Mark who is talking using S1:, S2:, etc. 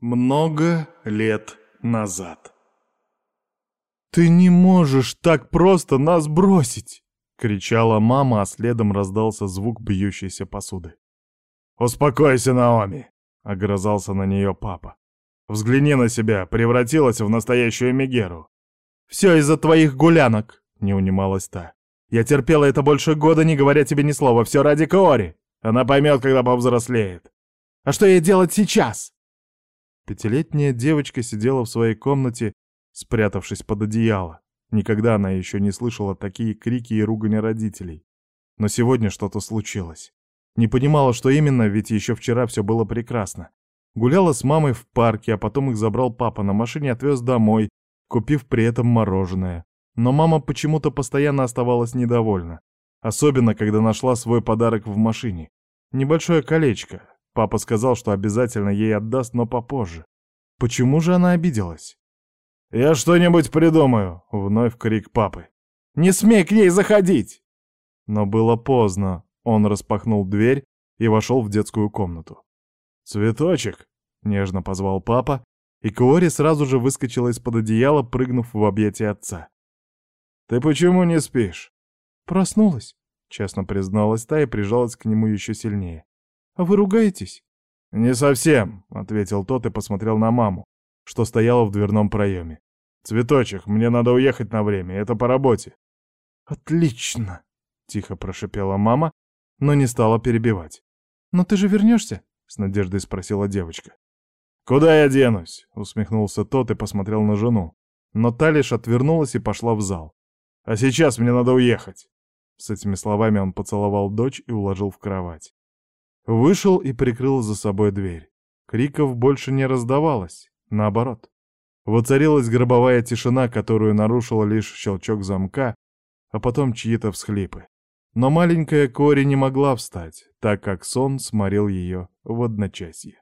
S1: Много лет назад. «Ты не можешь так просто нас бросить!» — кричала мама, а следом раздался звук бьющейся посуды. «Успокойся, Наоми!» — огрызался на нее папа. «Взгляни на себя, превратилась в настоящую Мегеру». «Все из-за твоих гулянок!» — не унималась та. «Я терпела это больше года, не говоря тебе ни слова. Все ради Каори. Она поймет, когда повзрослеет. А что ей делать сейчас?» Пятилетняя девочка сидела в своей комнате, спрятавшись под одеяло. Никогда она еще не слышала такие крики и ругань родителей. Но сегодня что-то случилось. Не понимала, что именно, ведь еще вчера все было прекрасно. Гуляла с мамой в парке, а потом их забрал папа на машине отвез домой, купив при этом мороженое. Но мама почему-то постоянно оставалась недовольна. Особенно, когда нашла свой подарок в машине. Небольшое колечко. Папа сказал, что обязательно ей отдаст, но попозже. Почему же она обиделась? «Я что-нибудь придумаю!» — вновь крик папы. «Не смей к ней заходить!» Но было поздно. Он распахнул дверь и вошел в детскую комнату. «Цветочек!» — нежно позвал папа, и Кори сразу же выскочила из-под одеяла, прыгнув в объятия отца. «Ты почему не спишь?»
S2: «Проснулась», —
S1: честно призналась та и прижалась к нему еще сильнее.
S2: «А вы ругаетесь?»
S1: «Не совсем», — ответил тот и посмотрел на маму, что стояла в дверном проеме. «Цветочек, мне надо уехать на время, это по работе».
S2: «Отлично!»
S1: — тихо прошипела мама, но не стала перебивать.
S2: «Но ты же вернешься?»
S1: — с надеждой спросила девочка. «Куда я денусь?» — усмехнулся тот и посмотрел на жену. Но та лишь отвернулась и пошла в зал. «А сейчас мне надо уехать!» С этими словами он поцеловал дочь и уложил в кровать. Вышел и прикрыл за собой дверь. Криков больше не раздавалось. Наоборот. Воцарилась гробовая тишина, которую нарушил лишь щелчок замка, а потом чьи-то всхлипы. Но маленькая Кори не могла встать, так как сон сморил ее в одночасье.